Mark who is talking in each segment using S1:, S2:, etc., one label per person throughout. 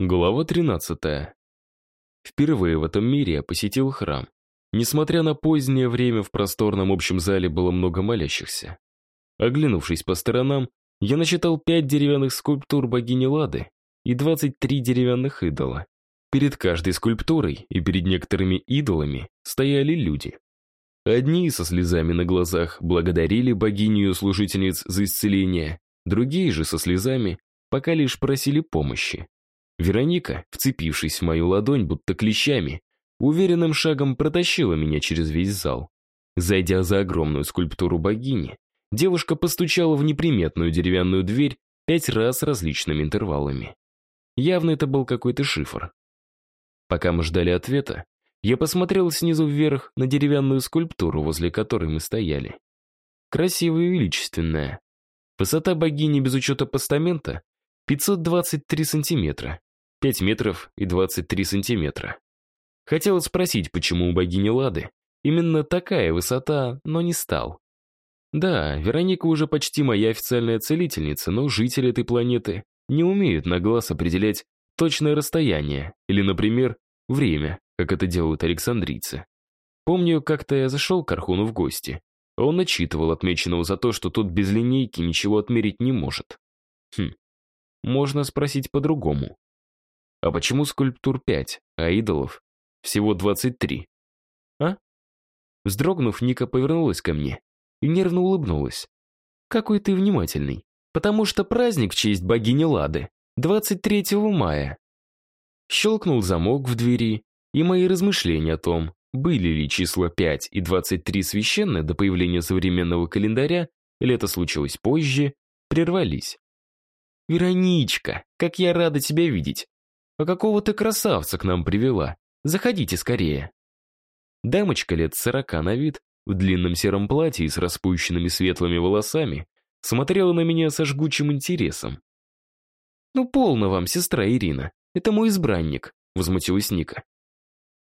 S1: Глава 13. Впервые в этом мире я посетил храм. Несмотря на позднее время, в просторном общем зале было много молящихся. Оглянувшись по сторонам, я насчитал пять деревянных скульптур богини Лады и 23 деревянных идола. Перед каждой скульптурой и перед некоторыми идолами стояли люди. Одни со слезами на глазах благодарили богиню служительниц за исцеление, другие же со слезами пока лишь просили помощи. Вероника, вцепившись в мою ладонь, будто клещами, уверенным шагом протащила меня через весь зал. Зайдя за огромную скульптуру богини, девушка постучала в неприметную деревянную дверь пять раз различными интервалами. Явно это был какой-то шифр. Пока мы ждали ответа, я посмотрел снизу вверх на деревянную скульптуру, возле которой мы стояли. Красивая и величественная. Высота богини без учета постамента 523 сантиметра. 5 метров и 23 сантиметра. Хотел спросить, почему у богини Лады именно такая высота, но не стал. Да, Вероника уже почти моя официальная целительница, но жители этой планеты не умеют на глаз определять точное расстояние или, например, время, как это делают александрийцы. Помню, как-то я зашел к Архуну в гости. Он начитывал отмеченного за то, что тот без линейки ничего отмерить не может. Хм, можно спросить по-другому. А почему скульптур 5, а идолов всего 23? А? Вздрогнув, Ника повернулась ко мне и нервно улыбнулась. Какой ты внимательный. Потому что праздник в честь богини Лады 23 мая. Щелкнул замок в двери, и мои размышления о том, были ли числа 5 и 23 священны до появления современного календаря, или это случилось позже, прервались. «Вероничка, как я рада тебя видеть! А какого ты красавца к нам привела? Заходите скорее. Дамочка лет сорока на вид, в длинном сером платье и с распущенными светлыми волосами, смотрела на меня со жгучим интересом. «Ну, полно вам, сестра Ирина. Это мой избранник», — возмутилась Ника.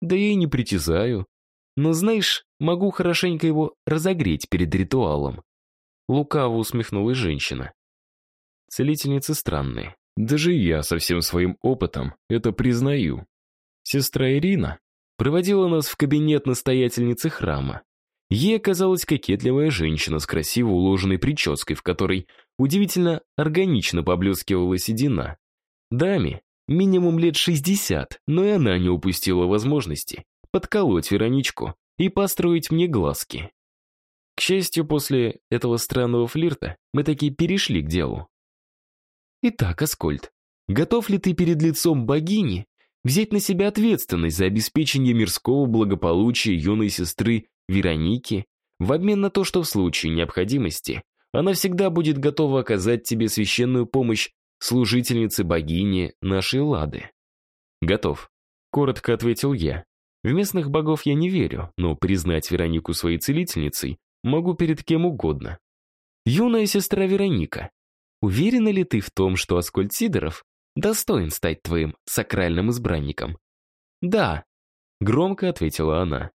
S1: «Да я и не притязаю. Но, знаешь, могу хорошенько его разогреть перед ритуалом». Лукаво усмехнулась женщина. Целительницы странные. Даже я со всем своим опытом это признаю. Сестра Ирина проводила нас в кабинет настоятельницы храма. Ей оказалась кокетливая женщина с красиво уложенной прической, в которой удивительно органично поблескивала седина. Даме минимум лет 60, но и она не упустила возможности подколоть Вероничку и построить мне глазки. К счастью, после этого странного флирта мы таки перешли к делу. Итак, Аскольд, готов ли ты перед лицом богини взять на себя ответственность за обеспечение мирского благополучия юной сестры Вероники в обмен на то, что в случае необходимости она всегда будет готова оказать тебе священную помощь служительнице богини нашей Лады? Готов, коротко ответил я. В местных богов я не верю, но признать Веронику своей целительницей могу перед кем угодно. Юная сестра Вероника, Уверена ли ты в том, что Аскольд Сидоров достоин стать твоим сакральным избранником? Да, громко ответила она.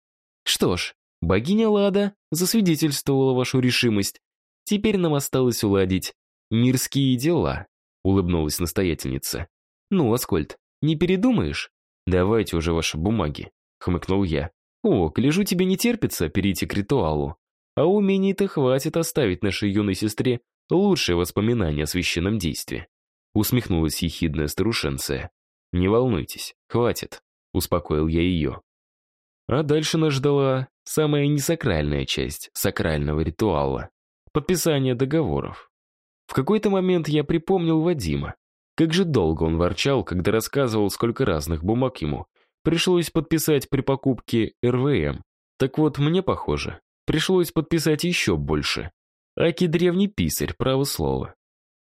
S1: Что ж, богиня Лада засвидетельствовала вашу решимость. Теперь нам осталось уладить мирские дела, улыбнулась настоятельница. Ну, Аскольд, не передумаешь? Давайте уже ваши бумаги, хмыкнул я. О, гляжу, тебе не терпится перейти к ритуалу. А умений-то хватит оставить нашей юной сестре Лучшее воспоминание о священном действии. Усмехнулась ехидная старушенция. Не волнуйтесь, хватит, успокоил я ее. А дальше нас ждала самая несакральная часть сакрального ритуала подписание договоров. В какой-то момент я припомнил Вадима. Как же долго он ворчал, когда рассказывал, сколько разных бумаг ему пришлось подписать при покупке РВМ. Так вот, мне, похоже, пришлось подписать еще больше. Аки древний писарь, право слово.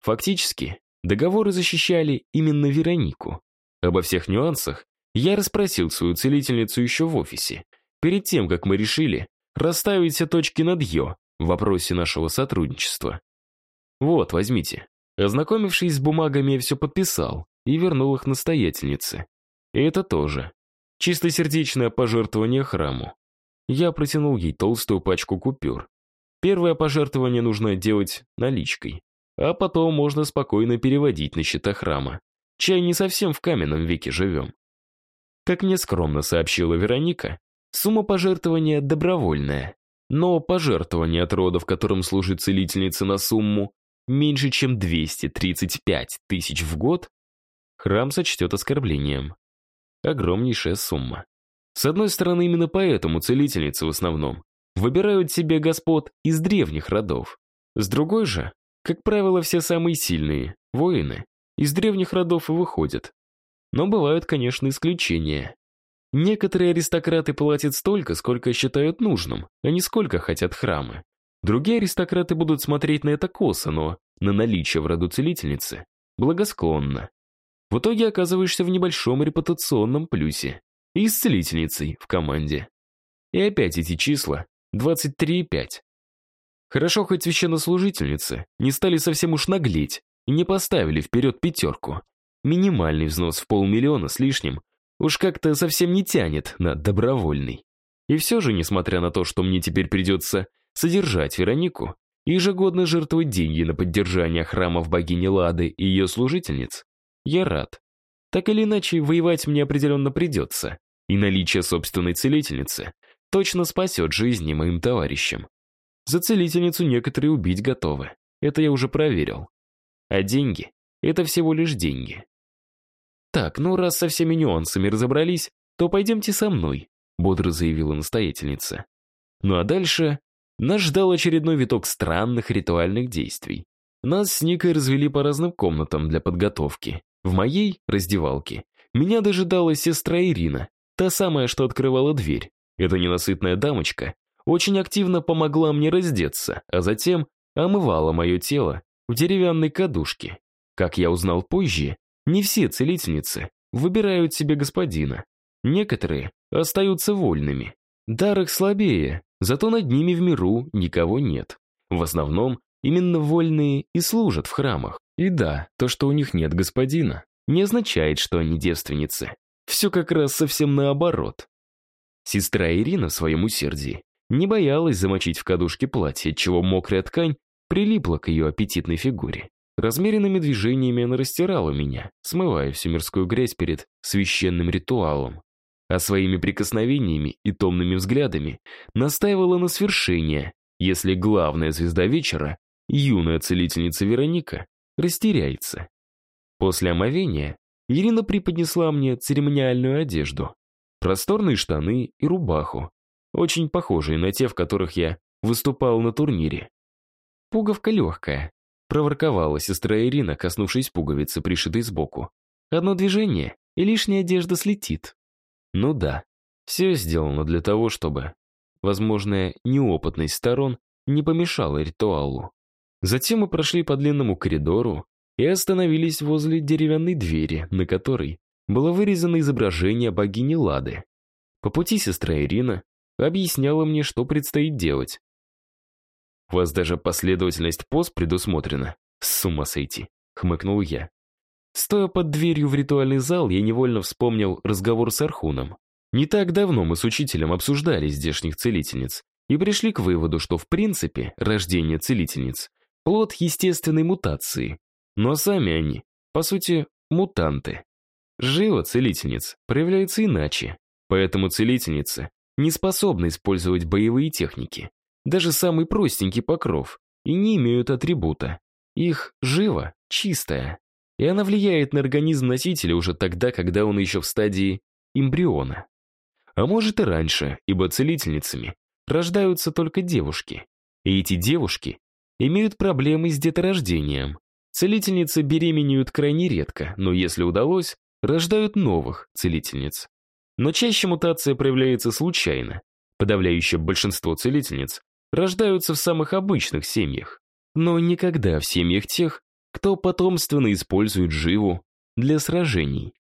S1: Фактически, договоры защищали именно Веронику. Обо всех нюансах я расспросил свою целительницу еще в офисе, перед тем, как мы решили расставить все точки над «ё» в вопросе нашего сотрудничества. Вот, возьмите. Ознакомившись с бумагами, я все подписал и вернул их настоятельнице. И это тоже. Чистосердечное пожертвование храму. Я протянул ей толстую пачку купюр. Первое пожертвование нужно делать наличкой, а потом можно спокойно переводить на счета храма. чай не совсем в каменном веке живем. Как мне скромно сообщила Вероника, сумма пожертвования добровольная, но пожертвование от рода, в котором служит целительница на сумму меньше, чем 235 тысяч в год, храм сочтет оскорблением. Огромнейшая сумма. С одной стороны, именно поэтому целительницы в основном выбирают себе господ из древних родов. С другой же, как правило, все самые сильные, воины, из древних родов и выходят. Но бывают, конечно, исключения. Некоторые аристократы платят столько, сколько считают нужным, а не сколько хотят храмы. Другие аристократы будут смотреть на это косо, но на наличие в роду целительницы благосклонно. В итоге оказываешься в небольшом репутационном плюсе и с целительницей в команде. И опять эти числа 23,5. Хорошо, хоть священнослужительницы не стали совсем уж наглеть и не поставили вперед пятерку. Минимальный взнос в полмиллиона с лишним уж как-то совсем не тянет на добровольный. И все же, несмотря на то, что мне теперь придется содержать Веронику и ежегодно жертвовать деньги на поддержание храмов богини Лады и ее служительниц, я рад. Так или иначе, воевать мне определенно придется, и наличие собственной целительницы точно спасет жизни моим товарищам. За целительницу некоторые убить готовы, это я уже проверил. А деньги — это всего лишь деньги. «Так, ну раз со всеми нюансами разобрались, то пойдемте со мной», бодро заявила настоятельница. Ну а дальше нас ждал очередной виток странных ритуальных действий. Нас с Никой развели по разным комнатам для подготовки. В моей раздевалке меня дожидалась сестра Ирина, та самая, что открывала дверь. Эта ненасытная дамочка очень активно помогла мне раздеться, а затем омывала мое тело в деревянной кадушке. Как я узнал позже, не все целительницы выбирают себе господина. Некоторые остаются вольными. Дар их слабее, зато над ними в миру никого нет. В основном именно вольные и служат в храмах. И да, то, что у них нет господина, не означает, что они девственницы. Все как раз совсем наоборот. Сестра Ирина в своем усердии не боялась замочить в кадушке платье, чего мокрая ткань прилипла к ее аппетитной фигуре. Размеренными движениями она растирала меня, смывая всю мирскую грязь перед священным ритуалом. А своими прикосновениями и томными взглядами настаивала на свершение, если главная звезда вечера, юная целительница Вероника, растеряется. После омовения Ирина преподнесла мне церемониальную одежду. Просторные штаны и рубаху, очень похожие на те, в которых я выступал на турнире. Пуговка легкая, Проворковала сестра Ирина, коснувшись пуговицы, пришитой сбоку. Одно движение, и лишняя одежда слетит. Ну да, все сделано для того, чтобы, возможная неопытность сторон не помешала ритуалу. Затем мы прошли по длинному коридору и остановились возле деревянной двери, на которой было вырезано изображение богини Лады. По пути сестра Ирина объясняла мне, что предстоит делать. У вас даже последовательность поз предусмотрена. С ума сойти, хмыкнул я. Стоя под дверью в ритуальный зал, я невольно вспомнил разговор с Архуном. Не так давно мы с учителем обсуждали здешних целительниц и пришли к выводу, что в принципе рождение целительниц – плод естественной мутации. Но сами они, по сути, мутанты. Жива целительниц проявляется иначе, поэтому целительницы не способны использовать боевые техники даже самый простенький покров, и не имеют атрибута. Их живо, чистая, и она влияет на организм носителя уже тогда, когда он еще в стадии эмбриона. А может и раньше, ибо целительницами рождаются только девушки. И эти девушки имеют проблемы с деторождением. Целительницы беременеют крайне редко, но если удалось, рождают новых целительниц. Но чаще мутация проявляется случайно. Подавляющее большинство целительниц рождаются в самых обычных семьях, но никогда в семьях тех, кто потомственно использует живу для сражений.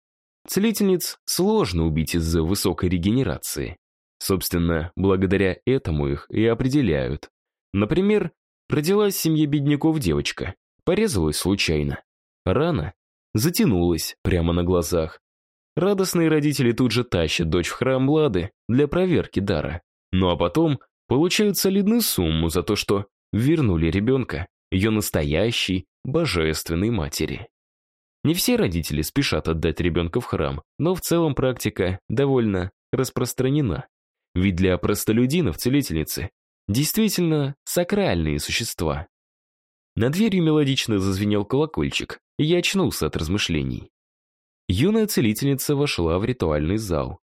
S1: Целительниц сложно убить из-за высокой регенерации. Собственно, благодаря этому их и определяют. Например, родилась в семье бедняков девочка, порезалась случайно. Рана затянулась прямо на глазах. Радостные родители тут же тащат дочь в храм Лады для проверки дара. Ну а потом получают солидную сумму за то, что вернули ребенка ее настоящей божественной матери. Не все родители спешат отдать ребенка в храм, но в целом практика довольно распространена. Ведь для простолюдинов целительницы действительно сакральные существа. На дверью мелодично зазвенел колокольчик, и я очнулся от размышлений. Юная целительница вошла в ритуальный зал.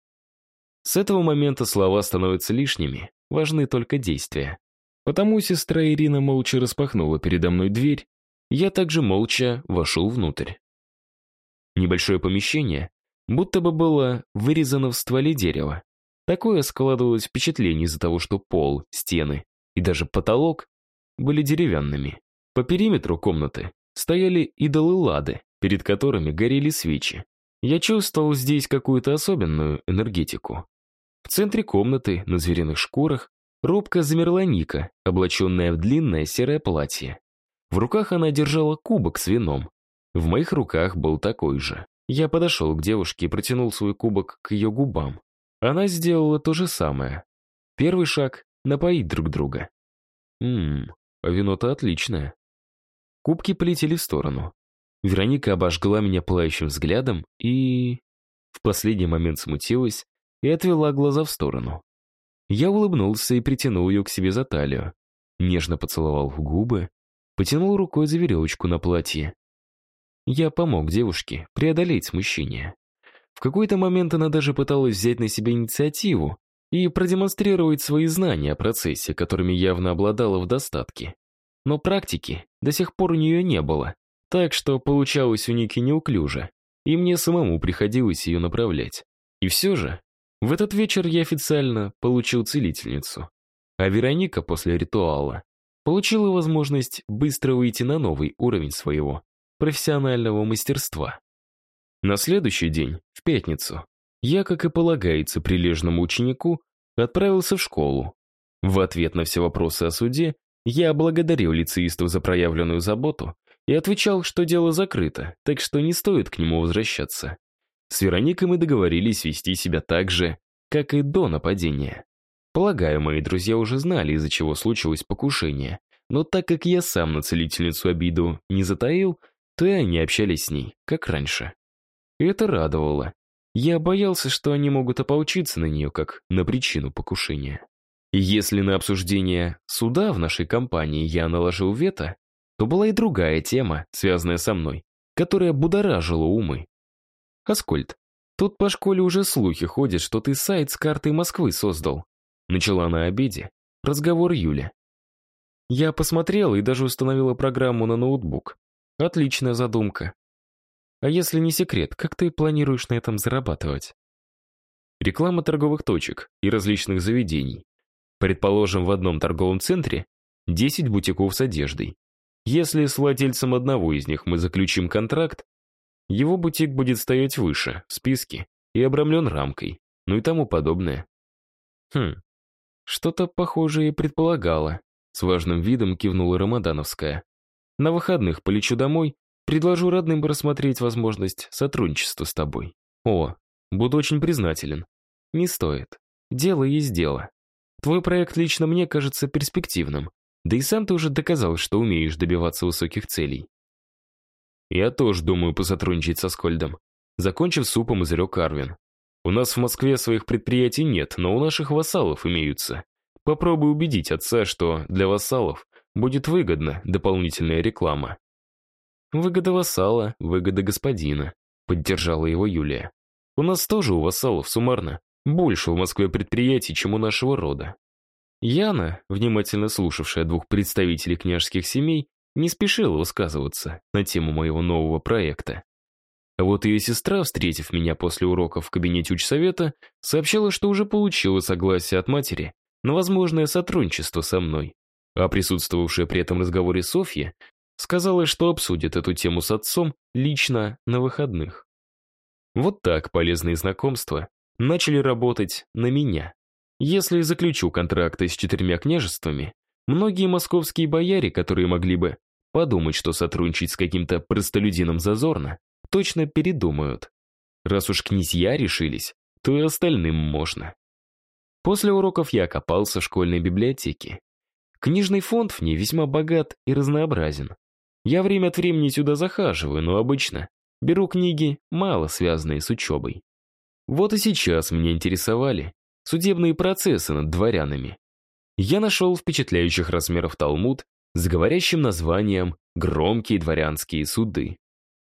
S1: С этого момента слова становятся лишними, важны только действия. Потому сестра Ирина молча распахнула передо мной дверь, я также молча вошел внутрь. Небольшое помещение будто бы было вырезано в стволе дерева. Такое складывалось впечатление из-за того, что пол, стены и даже потолок были деревянными. По периметру комнаты стояли идолы Лады, перед которыми горели свечи. Я чувствовал здесь какую-то особенную энергетику. В центре комнаты, на звериных шкурах, робко замерла Ника, облаченная в длинное серое платье. В руках она держала кубок с вином. В моих руках был такой же. Я подошел к девушке и протянул свой кубок к ее губам. Она сделала то же самое. Первый шаг — напоить друг друга. Ммм, вино-то отличное. Кубки полетели в сторону. Вероника обожгла меня пылающим взглядом и... В последний момент смутилась и отвела глаза в сторону. Я улыбнулся и притянул ее к себе за талию. Нежно поцеловал в губы, потянул рукой за веревочку на платье. Я помог девушке преодолеть смущение. В какой-то момент она даже пыталась взять на себя инициативу и продемонстрировать свои знания о процессе, которыми явно обладала в достатке. Но практики до сих пор у нее не было, так что получалось у Ники неуклюже, и мне самому приходилось ее направлять. И все же, в этот вечер я официально получил целительницу. А Вероника после ритуала получила возможность быстро выйти на новый уровень своего профессионального мастерства. На следующий день, в пятницу, я, как и полагается прилежному ученику, отправился в школу. В ответ на все вопросы о суде я благодарил лицеистов за проявленную заботу и отвечал, что дело закрыто, так что не стоит к нему возвращаться. С Вероникой мы договорились вести себя так же, как и до нападения. Полагаю, мои друзья уже знали, из-за чего случилось покушение, но так как я сам на целительницу обиду не затаил, то и они общались с ней, как раньше. Это радовало. Я боялся, что они могут ополчиться на нее, как на причину покушения. Если на обсуждение суда в нашей компании я наложил вето, то была и другая тема, связанная со мной, которая будоражила умы. Аскольд, тут по школе уже слухи ходят, что ты сайт с картой Москвы создал. Начала на обеде разговор Юля. Я посмотрела и даже установила программу на ноутбук. Отличная задумка. А если не секрет, как ты планируешь на этом зарабатывать? Реклама торговых точек и различных заведений. Предположим, в одном торговом центре 10 бутиков с одеждой. Если с владельцем одного из них мы заключим контракт, его бутик будет стоять выше, в списке, и обрамлен рамкой, ну и тому подобное. Хм, что-то похожее предполагала. С важным видом кивнула Рамадановская. На выходных полечу домой, предложу родным рассмотреть возможность сотрудничества с тобой. О, буду очень признателен. Не стоит. Дело есть дело. Твой проект лично мне кажется перспективным. Да и сам ты уже доказал, что умеешь добиваться высоких целей. Я тоже думаю посотрудничать со Скольдом. Закончив супом, изрек Карвин. У нас в Москве своих предприятий нет, но у наших вассалов имеются. Попробуй убедить отца, что для вассалов будет выгодна дополнительная реклама. Выгода вассала, выгода господина, поддержала его Юлия. У нас тоже у вассалов суммарно больше в Москве предприятий, чем у нашего рода. Яна, внимательно слушавшая двух представителей княжеских семей, не спешила высказываться на тему моего нового проекта. А вот ее сестра, встретив меня после уроков в кабинете учсовета, сообщила, что уже получила согласие от матери на возможное сотрудничество со мной. А присутствовавшая при этом разговоре Софья сказала, что обсудит эту тему с отцом лично на выходных. Вот так полезные знакомства начали работать на меня. Если заключу контракты с четырьмя княжествами, многие московские бояре, которые могли бы подумать, что сотрудничать с каким-то простолюдином зазорно, точно передумают. Раз уж князья решились, то и остальным можно. После уроков я копался в школьной библиотеке. Книжный фонд в ней весьма богат и разнообразен. Я время от времени сюда захаживаю, но обычно беру книги, мало связанные с учебой. Вот и сейчас меня интересовали судебные процессы над дворянами. Я нашел впечатляющих размеров Талмуд с говорящим названием «Громкие дворянские суды».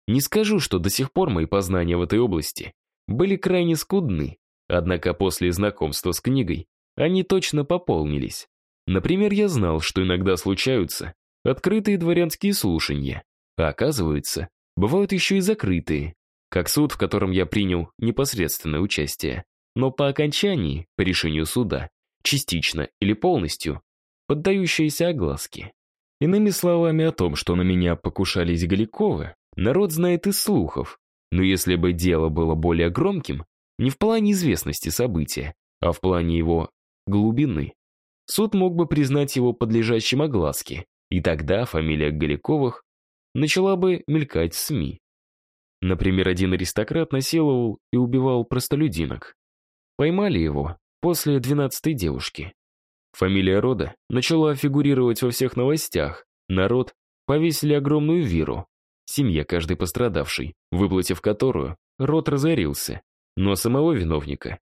S1: Не скажу, что до сих пор мои познания в этой области были крайне скудны, однако после знакомства с книгой они точно пополнились. Например, я знал, что иногда случаются открытые дворянские слушания, а оказывается, бывают еще и закрытые, как суд, в котором я принял непосредственное участие, но по окончании, по решению суда, частично или полностью, поддающиеся огласке. Иными словами, о том, что на меня покушались Галиковы, народ знает из слухов, но если бы дело было более громким, не в плане известности события, а в плане его глубины, суд мог бы признать его подлежащим огласке, и тогда фамилия Галиковых начала бы мелькать в СМИ. Например, один аристократ насиловал и убивал простолюдинок. Поймали его после двенадцатой девушки. Фамилия рода начала фигурировать во всех новостях. Народ повесили огромную виру. Семья каждой пострадавшей, выплатив которую, род разорился. Но самого виновника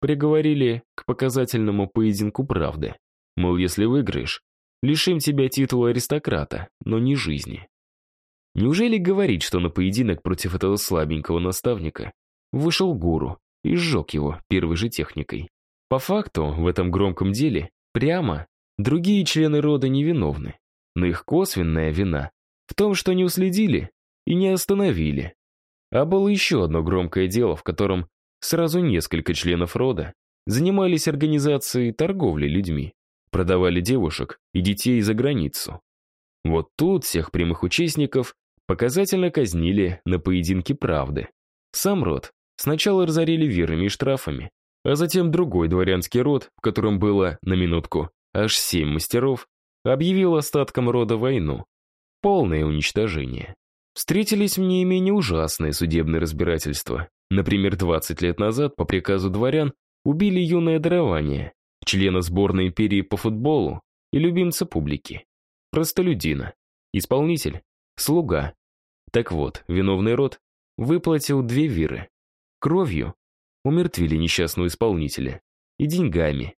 S1: приговорили к показательному поединку правды. Мол, если выиграешь, лишим тебя титула аристократа, но не жизни. Неужели говорить, что на поединок против этого слабенького наставника вышел гуру и сжег его первой же техникой? По факту, в этом громком деле, прямо, другие члены рода невиновны. Но их косвенная вина в том, что не уследили и не остановили. А было еще одно громкое дело, в котором сразу несколько членов рода занимались организацией торговли людьми, продавали девушек и детей за границу. Вот тут всех прямых участников показательно казнили на поединке правды. Сам род сначала разорили верами и штрафами, а затем другой дворянский род, в котором было, на минутку, аж семь мастеров, объявил остаткам рода войну. Полное уничтожение. Встретились мне и менее ужасные судебные разбирательства. Например, 20 лет назад по приказу дворян убили юное дарование, члена сборной империи по футболу и любимца публики. Простолюдина. Исполнитель. Слуга. Так вот, виновный род выплатил две виры. Кровью умертвили несчастного исполнителя. И деньгами.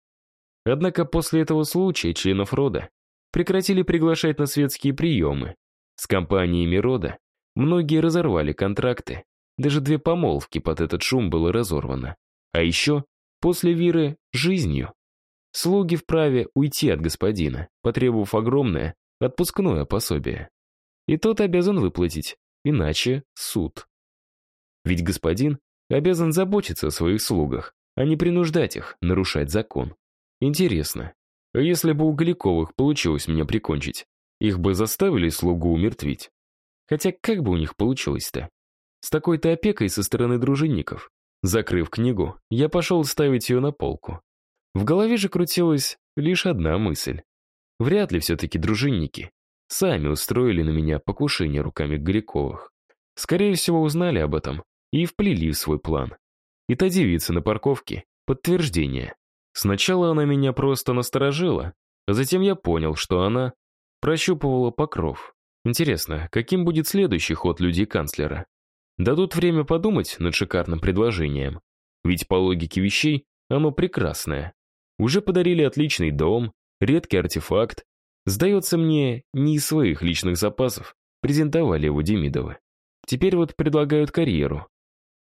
S1: Однако после этого случая членов рода прекратили приглашать на светские приемы. С компаниями рода многие разорвали контракты. Даже две помолвки под этот шум было разорвано. А еще, после Виры, жизнью. Слуги вправе уйти от господина, потребовав огромное отпускное пособие. И тот обязан выплатить, иначе суд. Ведь господин обязан заботиться о своих слугах, а не принуждать их нарушать закон. Интересно, а если бы у Галиковых получилось меня прикончить, их бы заставили слугу умертвить? Хотя как бы у них получилось-то? С такой-то опекой со стороны дружинников. Закрыв книгу, я пошел ставить ее на полку. В голове же крутилась лишь одна мысль. Вряд ли все-таки дружинники сами устроили на меня покушение руками Горяковых. Скорее всего, узнали об этом и вплели в свой план. И та девица на парковке — подтверждение. Сначала она меня просто насторожила, а затем я понял, что она прощупывала покров. Интересно, каким будет следующий ход людей канцлера? Дадут время подумать над шикарным предложением. Ведь по логике вещей оно прекрасное. Уже подарили отличный дом, редкий артефакт, Сдается мне, не из своих личных запасов презентовали его Демидовы. Теперь вот предлагают карьеру.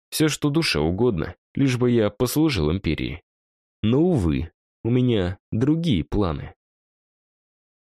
S1: Все, что душе угодно, лишь бы я послужил империи. Но, увы, у меня другие планы.